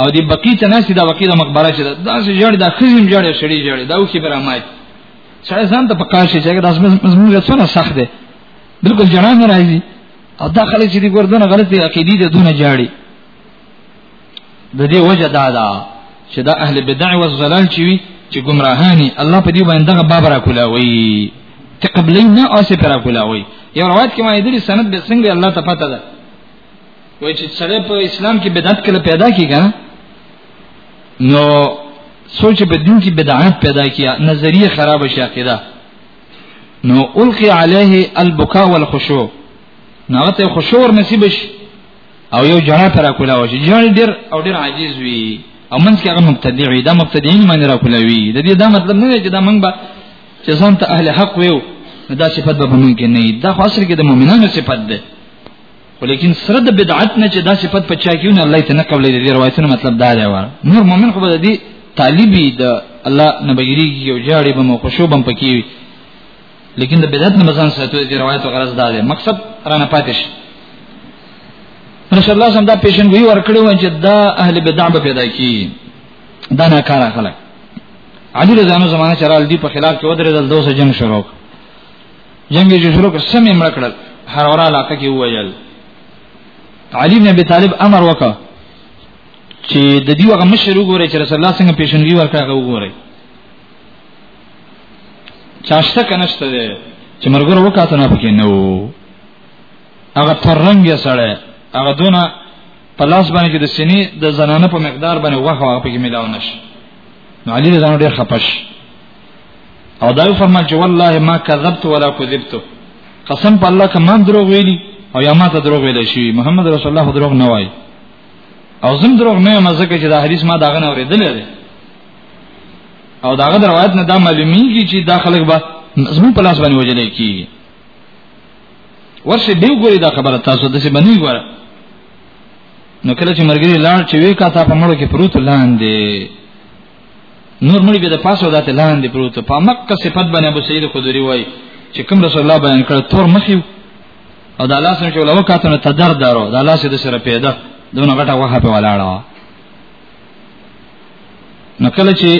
او دی بقی ته ناسی دا وکیل مقبره شه دا سه جوړ دا خزم جوړ شړی جوړ دا او کی برامات سړی ځان ته پکار شي چې دا زموږ څونه سخت دی بالکل جنا نه راځي او دا خلک چې دی ګوردونه غلطي عقیدې ته دونه جاړي د دې وجه دا ده چې دا اهل بدع او ضلال چې وي چې گمراهانی الله په دې باندې دغه باب را کولاوي ته قبلین نه اوسه پر کولاوي یو روایت کې ما دې سند به څنګه الله ته پته ده وای چې سره په اسلام کې بدعت کله پیدا کیږي نو سوچ په دین کې بدعت پیدا کیا نظریه خراب شي عقیده نو القي عليه البكاء والخشوع نغته خشوع نصیب شي او یو جړه پر کولا وشي جړ ډیر او ډیر عاجز وي او منځ کې هغه مبتدی وي دا مبتدیین باندې را کولا وي د دې دا مطلب نه دی چې دا منګ به چې ځان ته اهل حق وي دا صفت به موږ کې نه دا خاصه کې د مؤمنانو صفت ده خو لیکن سره د بدعت نه چې دا صفت په چا کېونه الله ته نه قبلې دي روایتونه مطلب دا دی وره نور مؤمن خو به دي طالبي د الله نه بغیري یو جاړي به مو خوشو بم پکې لیکن د بدعت نه مزان ساتو دي روایت غرض دا دی مقصد رانه پاتش رسول الله سم دا پیشن وی ورکړي و چې دا اهل بدع به پیدا کی دا نه کار خلک علی رضانو زمانه چرال دی په خلاف کې ودرې دل دوسه جنگ شروع جنگ چې شروع کړ سمې مړ کړل هر اور علاقه کې وویل علي بن ابي طالب امر وکړ چې د دې وغه مشر وګوري چې رسول الله څنګه پیشنګي ورکړه وګوري چاشته کنهشته ده چې مرګور وکاته نه پکې نو هغه ترنګ یې سره هغه دونه په لاس باندې چې د سینې د زنانه په مقدار باندې وغه هغه پکې ملاو نشي نو علي ځان ډېر خپش او دا فرمایي چې والله ما کذبت ولا کذبت قسم په الله کما دروغ ویلي او یا ما ته دروغ ویل شي محمد رسول الله دروغ نه وایي او زم دروغ نه یم ځکه چې دا حدیث ما داغه نه اوریدل دی او داغه روایت نه دا معلومیږي چې دا خلک به زمون په لاس باندې وجلې کیږي ورشه دیو ګوري دا خبره تاسو د څه باندې ګوره نو کله چې مرګري لاړ چې وې کا تا په مړو کې پروت لاندې نور مړي به د پاسو دات لاندې پروت په مکه صفات باندې ابو سعید خدری وای چې کوم رسول الله بیان کړ تور مخیو او د الله سره چې ولو کاتنه تدر دارو د الله سره سره پیدا دونه غټه وه په ولاړه نو کله چې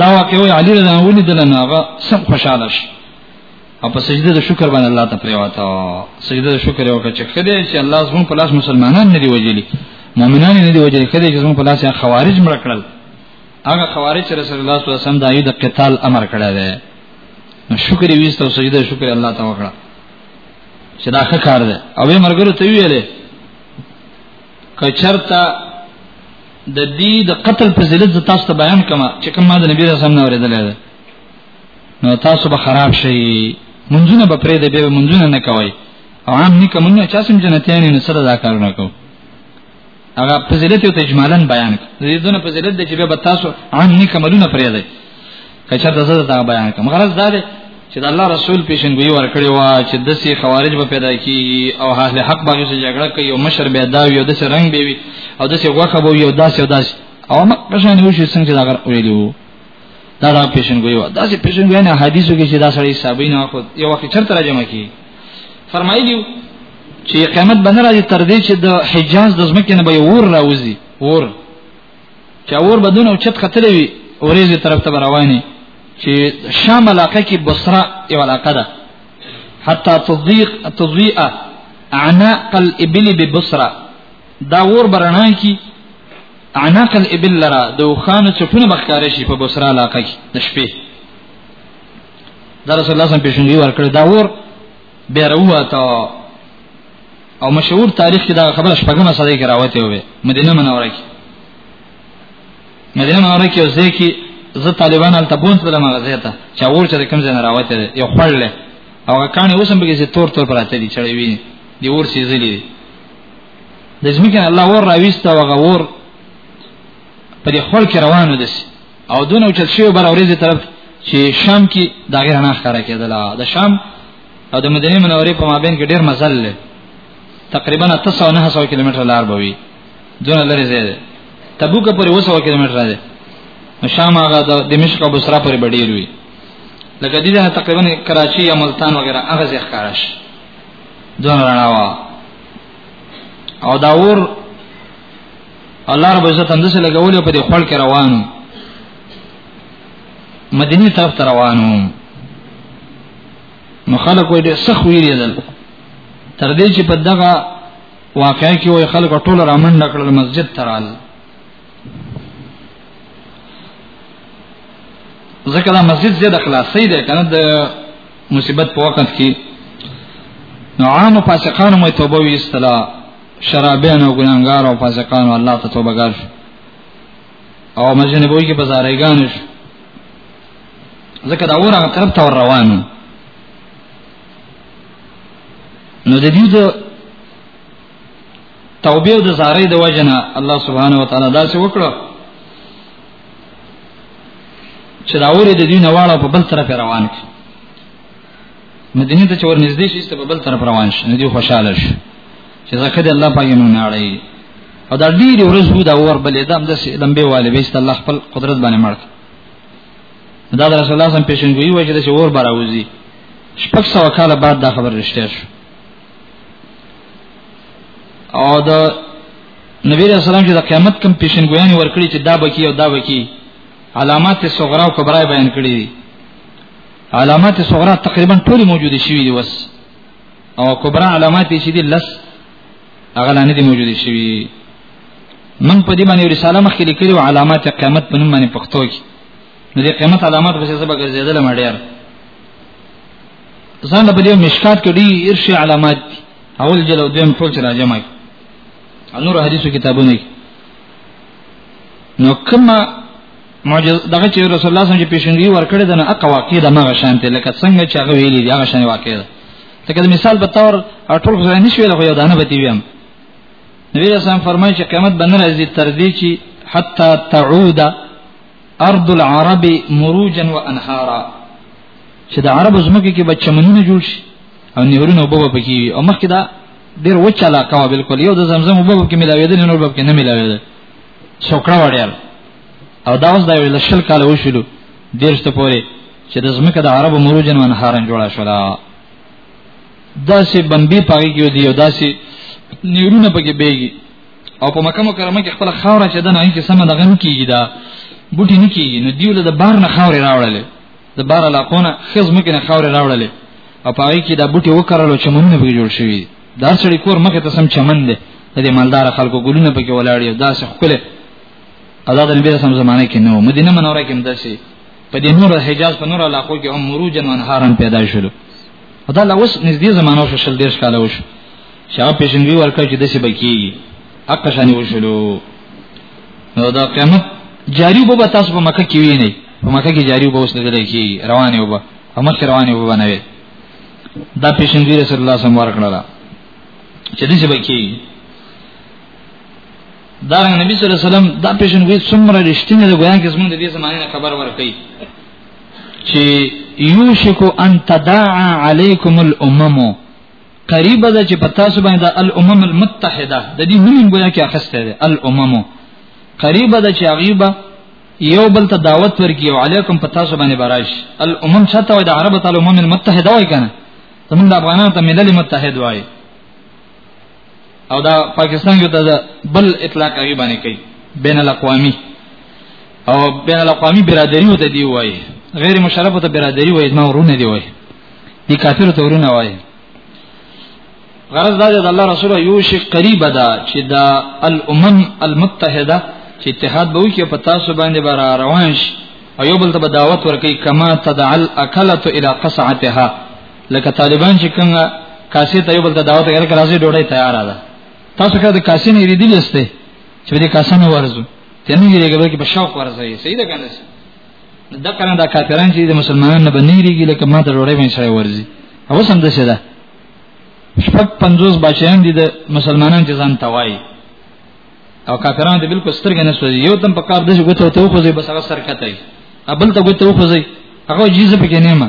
دا واقعي علي رضی الله عنه ولې دلنه هغه سم خوشاله شي او په سجده د شکر باندې الله ته پریواته سجده د شکر یو کچ کړي چې الله زموږ په لاس مسلمانان نه دی وجلی مؤمنان نه دی وجلی کړي چې زموږ په لاس خوارج مړ کړل هغه خوارج چې رسول الله صلی الله علیه وسلم دایو د قتال امر کړی دی نو شکر یې وستو سجده شکر الله ته وکړه چې دا ښه کار دی او به مرګرو ته ویلې کچرتا د دې د قتل په ذلت تاسو ته بیان کما چې کومه د نبی رسول الله اوریدلې ده نو تاسو به خراب شئ منځونه به پرې د به منځونه نه کوي او عام نه کومه چا سم جنتیان نه سره دا کار نه کوي هغه فضیلت ته اجمالاً بیان کړي دونه فضیلت چې به تاسو عام نه کومونه پرې دی کچر د زړه دا بیان کوم غرض دا دی چې د الله رسول پیشنګوي ورکړي وا چې د سي خوارج به پیدا کی او اهل حق باندې چې جګړه کوي او مشر به دا وي او د سي رنگ به وي او د سي غوخه به وي او داسې او داسې او مکه شان یو شي څنګه دا غر ویلو دا دا پیشنګوي و دا چې پیشنګوي نه حدیثو کې چې دا سړی صحابي نه خو یو وخت چر ترجمه کی فرمایلی چې قیامت باندې راځي تر دې چې د حجاز د زمکه نه به ور راوځي ور چې ور بدون او چت خطلې وي اورېزه طرف ته رواني چې شام علاقه کې بصره یو علاقه ده حتا تضيق تضيء اعناق الابل ببصره دا ور برنا کی عناق الابل لرا د وخانو چپونه بخکاره شي په بصره علاقه کې د شپې دا رسول الله صلی الله علیه وسلم پیشنګي ورکړ دا ور بیروه تا او مشهور تاریخ کې دا خبره شپږمه صدې کې راوته وي مدینه منوره کې مدینه منوره کې اوسې کې زه طالبان ال تبون سره ما غزيته چا ور چې کوم ځای راوته یو خړل او کانه اوسم به کې تور تور پراته دي چړې وي دی ور سي زلي د ځمکې الله ور راويسته او غور په دې خپل کې روانو دي او دونه چې شی بر اورېزه طرف چې شام کې دا غیر نه ښکارا کېدله د شام او د مدینه منورې په مابین کې ډېر مزل لري تقریبا 900 کیلومتر لار بوي دونه لري زیاده تبوک پورې 200 کیلومتر راځي شام هغه د دمشق او بصره پورې بډیر وي لکه دې ځای تقریبا کراچي یا ملتان وغیرہ هغه ځای ښکارا شي دونه رڼا وا او دا اور الله رب عزت هم دسه لګولې په دې خپل کې روانو مدینه طرف ته روانو نو خلک وې سخ ویریدل تر دې چې په دغه واقعي کې وې خلک ټول رامن نکړل مسجد ترال ځکه دا مسجد زیاده خلاصې ده کنه د مصیبت په وخت کې نو عام فاسقان مې توبه ویستلا شرابیان او ګناګار او فاسقان الله ته توبه ګار او مجنه بوي کې بازارېګان شو ځکه دا اور هغه طرف ته روانو نو د دې د توبې او د زارې د وجنه الله سبحانه و تعالی دا څه وکړو چې راوري د دین واړه په بل طرف روان شي مدینه ته چې ورنږدې شي ته په بل طرف روان شي نو دی خوشاله شي چې زکه د الله په یمن نه اړي او دا ډیر ورځ وو دا ور بلې دم د لمبه والي بیست الله خپل قدرت باندې مړ دا د رسول الله صم پیشنګوي وجه د شور براوزی شپږ سو کال بعد دا خبر رښتیا شو او د نبی رسول الله چې د قیامت کم پیشنګویان ورکړي چې دا بکی او دا بکی علامات صغرا او کبرا بیان کړي دي علامات صغرا تقریبا ټول موجود شي دي وس او کبرا علامات چې دي لس هغه لاندې دي موجود شي من په دې باندې رساله مخکې لیکلي او علامات قیامت په نوم باندې پښتو کې نو د قیامت علامات به څه به ګرځیدل مړیار ځان په دې مشکات کې ډېر شي علامات دي اول جلد او دویم ټول سره جمع نور حدیثو کتابونه نو کما معجز دغه چې رسول الله صلی الله علیه وسلم پیشنګي ورکړي دنه اق واقع د مغه شانته لکه څنګه چې هغه ویلي دی هغه شان واقع ده لکه مثال به تور ټول خو نه شوی له یو دانه به دی ویم نبی رسول الله فرمایي چې قیامت باندې راځي تر دې چې حتا تعود ارض العرب مروجا وانهارا چې د عرب زمکه کې به چمنونه جوړ شي او نهرونه وبو پکې او مخکې دا ډیر وچ علاقه و بالکل یو د زمزم وبو کې ملاویدل نور وبو کې نه ملاویدل څوکړه وړیل او دا اوس دا ویل شل کال وشلو ډیر ست پوري چې د زمکه د عرب مروجن ون هارن جوړه شولا دا سه بمبي پاګي کې دی او دا سه نیورونه پکې بیږي او په مکه مکرمه کې خپل خاور چې دنه کې سم دغه نه کیږي دا بوټي نه کیږي نو دیول د بار نه خاور راوړل د بار علاقونه خز مکه نه خاور راوړل او په هغه کې دا بوټي وکړل چې مونږ نه جوړ شوی دا سړی کور مخه ته سم چمن دی د مالدار خلکو ګلونه پکې ولاړ یو دا څه خپل ادا د نبی سم زمانه کې نو مدینه منوره کې مدسي په دې نور حجاز په نور علاقو کې هم مروجن وانهارن پیدا شول دا لوس نږدې زمانو شل دیش کاله وشو شاه پیشنګي ورکړ چې دسی بکیږي اقا شانی وشلو نو دا قیامت جاری وبو تاسو په مکه کې ویني په مکه کې جاری وبو اوس دغه کې روانه وبو او مخ روانه وبو نه وي دا پیشنګي رسول الله صلی الله علیه وسلم ورکړه چې دسی بکیږي دا نبی صلی الله علیه وسلم دا پیشنګي څومره رښتینه ده ګویا کې زمونږ د دې زمانه نه خبر ورکړي چې یوشکو ان تداعا علیکم الامم قریب ده چې پتا سو باندې الامم المتحده د دې نوم ګویا کې اخسته ده الامم قریب ده چې غیبه یو بل ته دعوت ورکی او علیکم پتا سو باندې براش الامم چاته وای د عرب تعالی امم المتحده وای کنه زمونږ د افغانانو ته ملل متحد وای او دا پاکستان یو ته بل اطلاق هغه باندې کوي بین الاقوامی او بین الاقوامی برادری وته دی وای غیر مشرف ته برادری وای نو ورونه دی وای دي کافر تورونه وایي غرض دا د الله رسول یو شي قریب ده چې دا الامم المتحده چې اتحاد به وکړي په تاسو باندې بار روان شي او یو بل ته دعوت ورکړي کما تدع الاکله الى قصعتها لکه طالبان چې څنګه کاسې ته یو بل ته دعوت ورکړي راځي ډوډۍ تیار ده تاسو کړه د کاسې نه ریدلې سته چې دې کاسه نه ورزو تنه یې هغه کې په شوق ورځي صحیح ده کنه د کنه دا کافران چې د مسلمانانو به نه ریږي لکه ما ته ډوړې مې سره ورزي اوس هم د څه ده شپږ پنځوس بچیان دي د مسلمانانو چې ځان توای او کافرانو ته بالکل سترګې نه سوځي یو تم په کار دغه غوته ته خو زی بس هغه سر کتای ابل ته غوته خو زی هغه جیزه پکې نه ما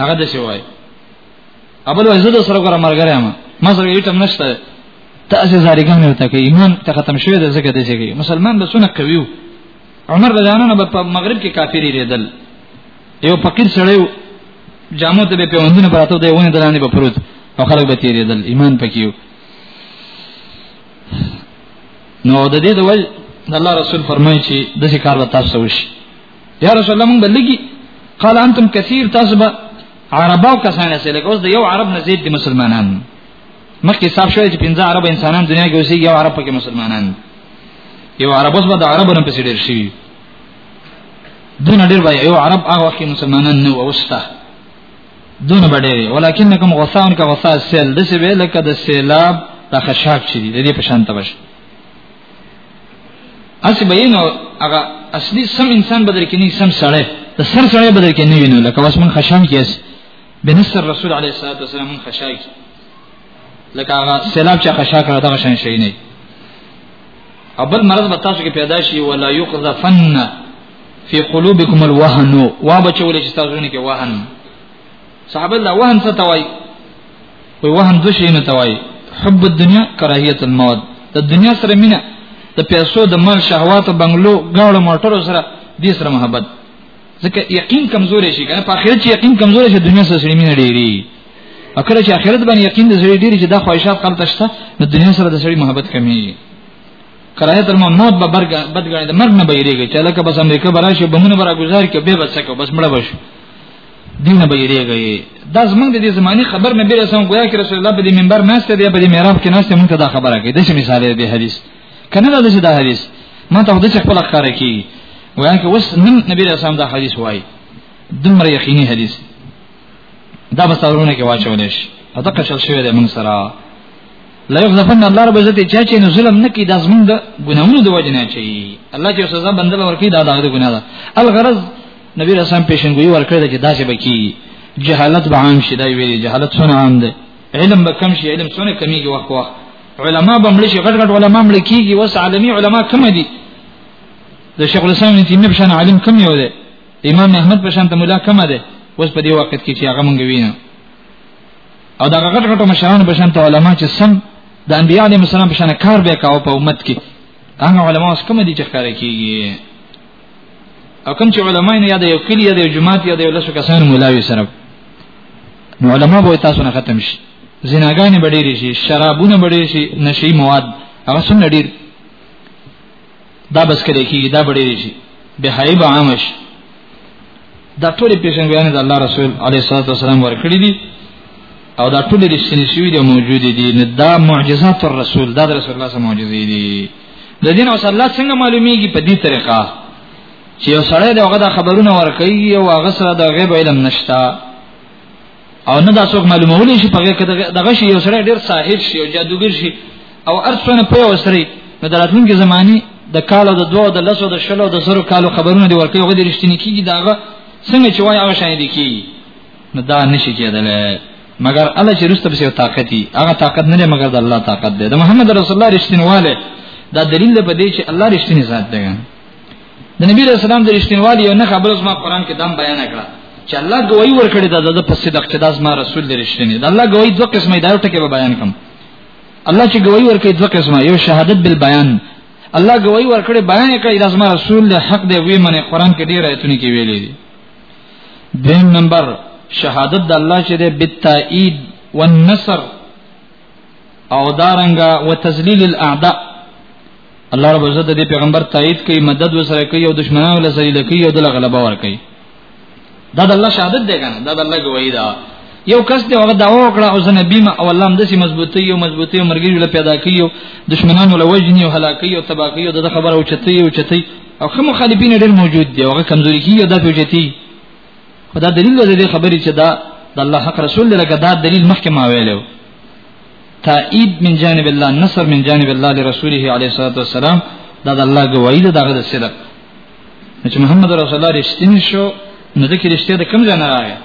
هغه د څه وای ابل وای زه د سره ګره مرګره ما ما سره یو تم نشته تاسو زاریګان ورته کې ایمان ته ختم شوی د زګه د زګه مسلمان به سونه کوي عمر رضی الله عنه په مغرب کې کافری ریدل یو فقیر سره جامو ته به پیوندونه براته دی ونه درانه به پروت او خلک به تیریدل ایمان پکې نو د دې د وجه د الله رسول فرمایي چې د څه کار وتا سوش یا رسول الله مونږ بلګي قال انتم كثير تاسو به عرباو کسان سره لکه اوس د یو عرب نه زید د مسلمانانو مخکې صاحب شوی چې پنځه عرب انسانان دنیا کې اوسېږي او عرب پکې مسلمانان یو عرب اوس به د عربو نه پسې ډېر شي دون ډېر وای یو عرب هغه وخت مسلمانان نه وسته دون بډې ولکنکم غصان کا غصا سیل د څه ویل کده سیلاب د خشاب چي د دې په شان تبش اسی بینو هغه اصلي سم انسان بدل کې نه سم سړی د سر سړی بدل کې نه وینو لکه واسمن خشام کې بنصر رسول علیه الصلاه والسلام مون خشای لکه هغه سیلاب چې خشا کړه دا شان شي نه او بل مرض به تاسو کې پیدا شي ولا یقذفن فی قلوبکم الوهن وا بچول چې تاسو نه کې وهن صحابه الله وهن څه توای وی وهن دوه شي نه توای حب الدنیا کراهیت الموت د دنیا سره مینه د پیسو د مال شهوات بنگلو غاړو موټرو سره دې سره محبت ځکه یقین کمزورې شي کنه په اخرت چې یقین کمزورې شي دنیا سره سړي مینه ډېری اکر چې اخرت باندې یقین د سړي ډېری چې دا خواهشات کم تشته نو دنیا سره د سړي محبت کمی کراهه تر موت به برګ بدګړې د مرګ نه بیریږي چې لکه بس امریکا براشي بمونه برا گزار کې به بس کو بس مړ بش دینه بیریږي دا زمونږ د دې زماني خبر نه بیره سم ګویا کې رسول الله په دې منبر ناشته دی په دې میراب کې ناشته مونږ ته دا خبره کوي د څه مثال دی حدیث کنه دا چې دا حدیث ما ته د څه خپل ښکار کی وایي چې وس نن نبی رسول الله دا حدیث وایي دمر یقیني حدیث دا به سرونه کې واچول شي دا قشل شوی دی موږ سره لا یغزفن الله رب عزت چا چې ظلم نکي د زمونږ د ګناونو د وجه نه چي الله چې سزا بندل ورکي دا دغه ګناه ده الغرض نبی رسول پیشنګوي ورکړي چې دا چې بکی جهالت به عام شي دا ویلي جهالت څونه عام ده علم به کم شي علم څونه کمیږي وخت وخت علما به مړ شي غټ غټ علما مړ کیږي وس عالمي علما کم دي د شیخ الاسلام ابن تیمیه بشان عالم کم یو دی امام احمد بشان ته مولا کم دی وس په دې وخت کې چې هغه مونږ وینم او دا غټ غټ مشران بشان ته علما چې سم د انبیاء علیهم السلام بشان کار به کاوه په امت کې هغه علما اوس کم دي چې ښکار کیږي اکم چې علماء نه یاد یو کلی یاد یو جماعت یاد یو لسو کسان مولاوی سره نو علماء به تاسو نه ختم شي زناګانې بډېری شي شرابونه بډېری شي نشي مواد هغه څومره ډیر دا بس کړي کی دا بډېری شي به حیب عامش دا ټول پیژنګویان د الله رسول علیه الصلاه والسلام ورکړي دي او دا ټول رښتینی شوی دی موجود دي نه دا معجزات الرسول دا رسول الله سره معجزې دي د دین او صلی الله څنګه معلومیږي په دې طریقه چې یو سړی دغه د خبرونه ورکوي او هغه سره د غیب علم نشتا او نه دا څوک معلومولې شي په کې دغه شی یو سره ډیر ساحر شي او جادوګر شي او ارڅونه په وسري نو دراتلونکي زماني د کالو د دوه د لسو د شلو د زرو کالو خبرونه دی ورکه غوډي رښتینی کیږي داغه څنګه چې وای هغه شاهد کیږي نو دا نشي کېدل مګر الله چې رسته به طاقت دی هغه طاقت نه مګر د الله طاقت دی د محمد رسول الله رښتینواله دا دلیل په دې چې الله رښتینی ذات دی د نبی رسول الله د رښتینوالي یو نه خبره زما قران کې دام بیان کړه چې الله گواہی ورکړي دا د پس صدق چې دا زما رسول د رښتینی دا الله گواہی دوه قسمه دا یو ټکی به بیان کوم الله چې گواہی ورکړي دوه قسمه یو شهادت بل بیان الله گواہی ورکړي بیان کړي دا زما رسول له حق دی وی منه قران کې ډیر آیتونه کې ویلي دي دیم نمبر شهادت د الله چې دی بالتایید والنصر او دارنګه وتذلیل الاعداء الله رب عزت دې پیغمبر تایید کوي مدد وسره کوي او دشمنانو له ذلیل کوي او دغه غلبه ور کوي دا د الله شهادت دی کنه دا د الله گواہی ده یو کس دی هغه داوا وکړه او زنه بیمه او الله هم دسی مضبوطی یو مضبوطی مرګی له پیدا کیو دشمنان ول وجنی او هلاکی او تباکی او د خبر او چتی او چتی او خو مخالفین ډیر موجود دی هغه کمزوری کی او د فوجتی خدا دلیل د دې خبرې چې دا د الله حق رسول لکه دا دلیل مخکې ما ویلو تایید من جانب الله نصر من جانب الله لرسوله علیه الصلاه والسلام دا د الله گواہی ده دغه صدق چې محمد رسول الله رښتینی شو نو د کې رښتیا د کوم ځای نه راغی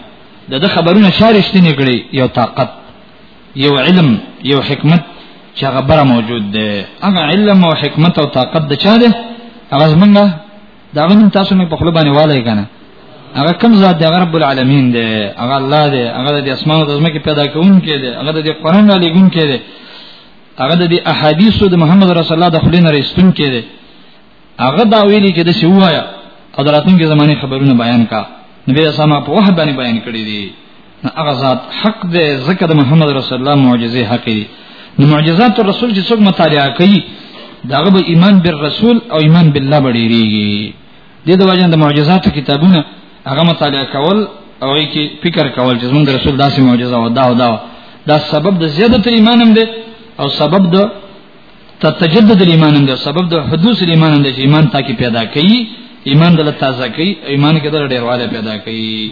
د د خبرونه چا رښتینی کړي یو طاقت یو علم یو حکمت چې هغه بره موجود ده هغه علم او حکمت او طاقت د چا ده هغه زمونږه دا غنم تاسو مې په خپل باندې والي کنه هغه کوم ذات دی هغه رب العالمین دی هغه الله دی هغه د اسمان او د زمکه پیدا کوونکی دی هغه د قران علی ګون کې دی هغه د احادیثو د محمد رسول الله د خلینو رښتون کې دی هغه دا ویلي چې د سی وایا او دراتونکو زمانه خبرونه بیان کا نبی اسلام په وه باندې بیان کړی دی نه هغه ذات حق دی ځکه د محمد رسول الله معجزه حق دی نو معجزات رسول چې څوک مطالعه کوي داغه به ایمان بر رسول او ایمان بالله بډیریږي د دې وجه د معجزات کتابونه هغه مطالعه کول او یې کې فکر کول چې زموږ رسول داسې معجزه او دا او دا دا سبب د زیادت ایمان هم دی او سبب د تتجدد ایمان هم دی سبب د حدوث ایمان هم دی چې ایمان تاکي پیدا کوي ایمان دل تازه کوي ایمان کې دل ډیرواله پیدا کوي